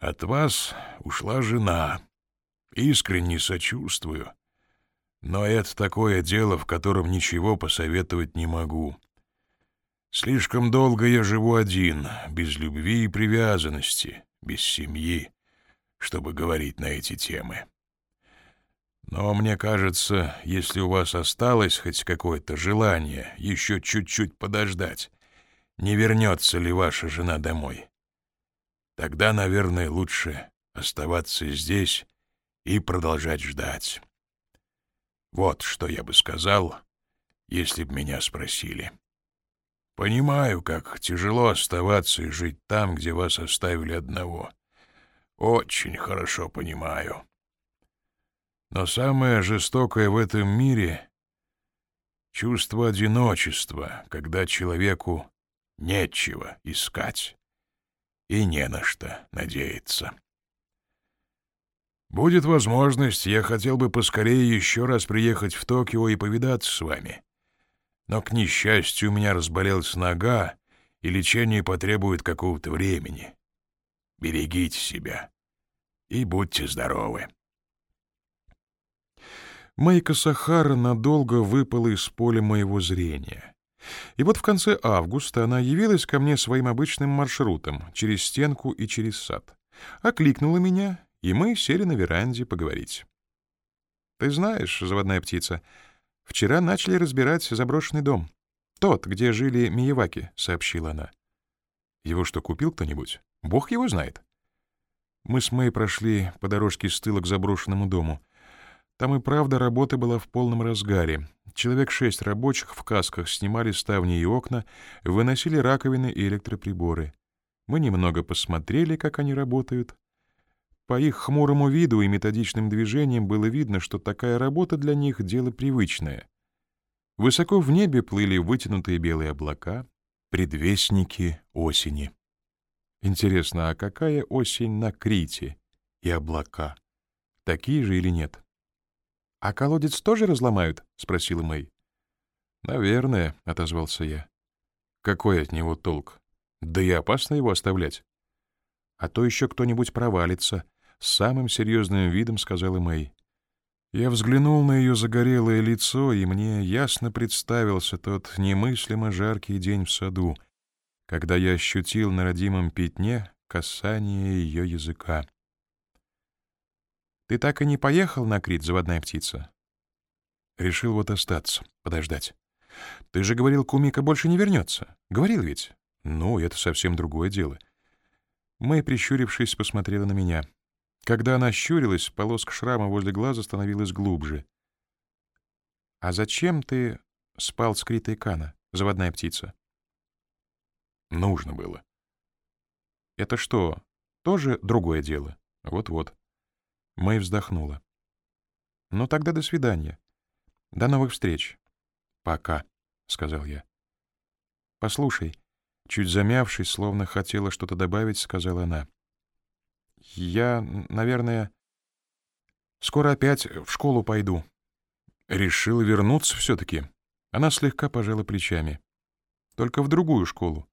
От вас ушла жена. Искренне сочувствую. Но это такое дело, в котором ничего посоветовать не могу. Слишком долго я живу один, без любви и привязанности, без семьи, чтобы говорить на эти темы. Но мне кажется, если у вас осталось хоть какое-то желание еще чуть-чуть подождать, не вернется ли ваша жена домой, тогда, наверное, лучше оставаться здесь и продолжать ждать. Вот что я бы сказал, если б меня спросили. Понимаю, как тяжело оставаться и жить там, где вас оставили одного. Очень хорошо понимаю. Но самое жестокое в этом мире — чувство одиночества, когда человеку нечего искать и не на что надеяться. Будет возможность, я хотел бы поскорее еще раз приехать в Токио и повидаться с вами. Но, к несчастью, у меня разболелась нога, и лечение потребует какого-то времени. Берегите себя и будьте здоровы. Майка Сахара надолго выпала из поля моего зрения. И вот в конце августа она явилась ко мне своим обычным маршрутом, через стенку и через сад. Окликнула меня, и мы сели на веранде поговорить. «Ты знаешь, заводная птица, вчера начали разбирать заброшенный дом. Тот, где жили Миеваки», — сообщила она. «Его что, купил кто-нибудь? Бог его знает». Мы с Мэй прошли по дорожке с тыла к заброшенному дому. Там и правда работа была в полном разгаре. Человек шесть рабочих в касках снимали ставни и окна, выносили раковины и электроприборы. Мы немного посмотрели, как они работают. По их хмурому виду и методичным движениям было видно, что такая работа для них — дело привычное. Высоко в небе плыли вытянутые белые облака, предвестники осени. Интересно, а какая осень на Крите и облака? Такие же или нет? — А колодец тоже разломают? — спросила Мэй. — Наверное, — отозвался я. — Какой от него толк? Да и опасно его оставлять. А то еще кто-нибудь провалится, с самым серьезным видом сказала Мэй. Я взглянул на ее загорелое лицо, и мне ясно представился тот немыслимо жаркий день в саду, когда я ощутил на родимом пятне касание ее языка. «Ты так и не поехал на Крит, заводная птица?» Решил вот остаться, подождать. «Ты же говорил, Кумика больше не вернется. Говорил ведь?» «Ну, это совсем другое дело». Мэй, прищурившись, посмотрела на меня — когда она щурилась, полоска шрама возле глаза становилась глубже. «А зачем ты спал с Критой Кана, заводная птица?» «Нужно было». «Это что, тоже другое дело?» «Вот-вот». Мэй вздохнула. «Ну тогда до свидания. До новых встреч». «Пока», — сказал я. «Послушай», чуть замявшись, словно хотела что-то добавить, сказала она. Я, наверное, скоро опять в школу пойду. Решила вернуться все-таки. Она слегка пожала плечами. Только в другую школу.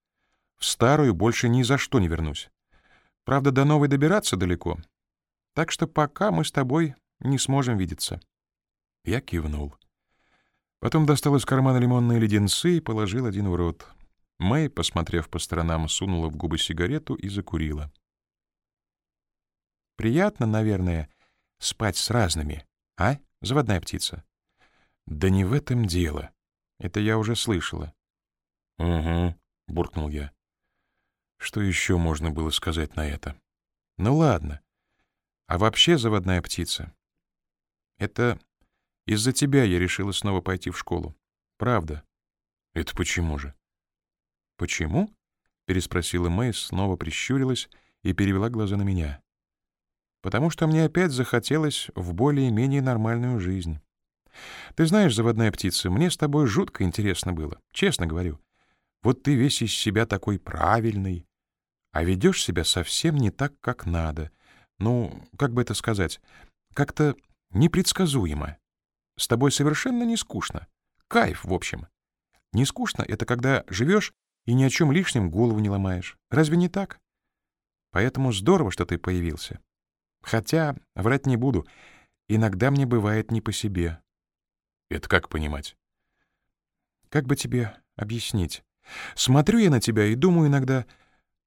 В старую больше ни за что не вернусь. Правда, до новой добираться далеко. Так что пока мы с тобой не сможем видеться. Я кивнул. Потом достал из кармана лимонные леденцы и положил один в рот. Мэй, посмотрев по сторонам, сунула в губы сигарету и закурила. Приятно, наверное, спать с разными, а, заводная птица? Да не в этом дело. Это я уже слышала. Угу, буркнул я. Что еще можно было сказать на это? Ну ладно. А вообще, заводная птица, это из-за тебя я решила снова пойти в школу. Правда. Это почему же? Почему? переспросила Мэй, снова прищурилась и перевела глаза на меня потому что мне опять захотелось в более-менее нормальную жизнь. Ты знаешь, заводная птица, мне с тобой жутко интересно было, честно говорю. Вот ты весь из себя такой правильный, а ведешь себя совсем не так, как надо. Ну, как бы это сказать, как-то непредсказуемо. С тобой совершенно не скучно. Кайф, в общем. Не скучно — это когда живешь и ни о чем лишнем голову не ломаешь. Разве не так? Поэтому здорово, что ты появился. Хотя, врать не буду, иногда мне бывает не по себе. Это как понимать? Как бы тебе объяснить? Смотрю я на тебя и думаю иногда,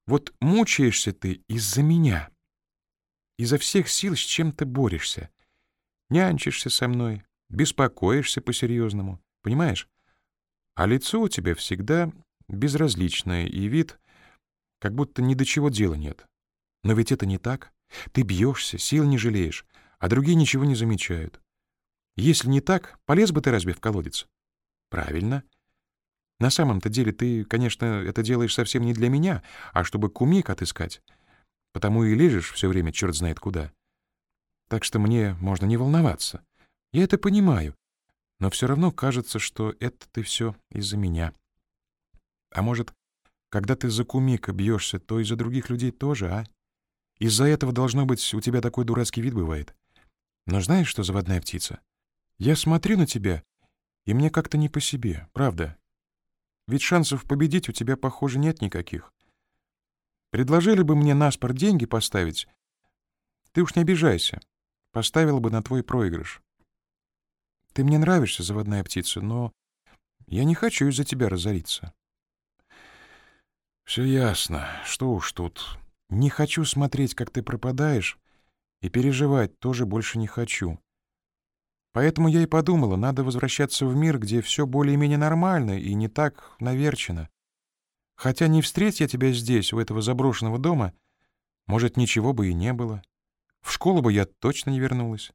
вот мучаешься ты из-за меня. Изо всех сил с чем ты борешься. Нянчишься со мной, беспокоишься по-серьезному, понимаешь? А лицо у тебя всегда безразличное, и вид, как будто ни до чего дела нет. Но ведь это не так. Ты бьешься, сил не жалеешь, а другие ничего не замечают. Если не так, полез бы ты разве в колодец? Правильно. На самом-то деле ты, конечно, это делаешь совсем не для меня, а чтобы кумик отыскать. Потому и лежишь все время черт знает куда. Так что мне можно не волноваться. Я это понимаю. Но все равно кажется, что это ты все из-за меня. А может, когда ты за кумика бьешься, то и за других людей тоже, а? Из-за этого, должно быть, у тебя такой дурацкий вид бывает. Но знаешь, что заводная птица? Я смотрю на тебя, и мне как-то не по себе, правда. Ведь шансов победить у тебя, похоже, нет никаких. Предложили бы мне на спор деньги поставить, ты уж не обижайся. Поставила бы на твой проигрыш. Ты мне нравишься, заводная птица, но я не хочу из-за тебя разориться. Все ясно. Что уж тут. Не хочу смотреть, как ты пропадаешь, и переживать тоже больше не хочу. Поэтому я и подумала, надо возвращаться в мир, где все более-менее нормально и не так наверчено. Хотя не встреть я тебя здесь, у этого заброшенного дома, может, ничего бы и не было. В школу бы я точно не вернулась.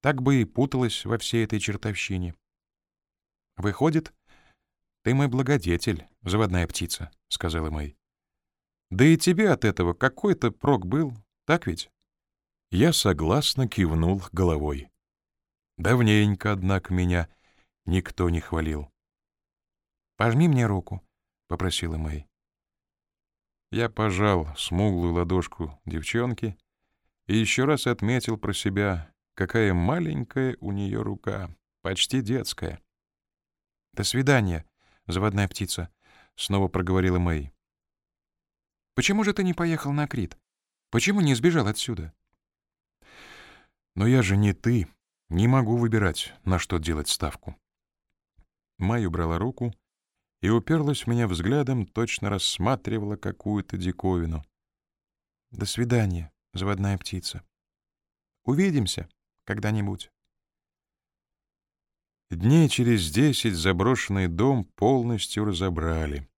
Так бы и путалась во всей этой чертовщине. Выходит, ты мой благодетель, заводная птица, — сказала Мэй. Да и тебе от этого какой-то прок был, так ведь? Я согласно кивнул головой. Давненько, однако, меня никто не хвалил. «Пожми мне руку», — попросила Мэй. Я пожал смуглую ладошку девчонки и еще раз отметил про себя, какая маленькая у нее рука, почти детская. «До свидания, заводная птица», — снова проговорила Мэй. Почему же ты не поехал на Крит? Почему не сбежал отсюда? Но я же не ты. Не могу выбирать, на что делать ставку. Май убрала руку и уперлась в меня взглядом, точно рассматривала какую-то диковину. До свидания, заводная птица. Увидимся когда-нибудь. Дней через десять заброшенный дом полностью разобрали.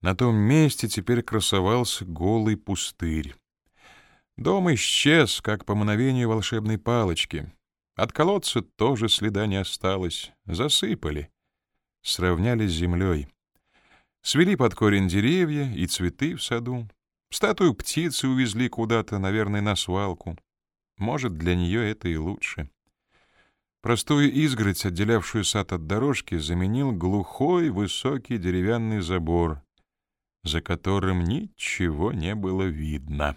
На том месте теперь красовался голый пустырь. Дом исчез, как по мановению волшебной палочки. От колодца тоже следа не осталось. Засыпали. Сравняли с землей. Свели под корень деревья и цветы в саду. Статую птицы увезли куда-то, наверное, на свалку. Может, для нее это и лучше. Простую изгородь, отделявшую сад от дорожки, заменил глухой высокий деревянный забор, за которым ничего не было видно.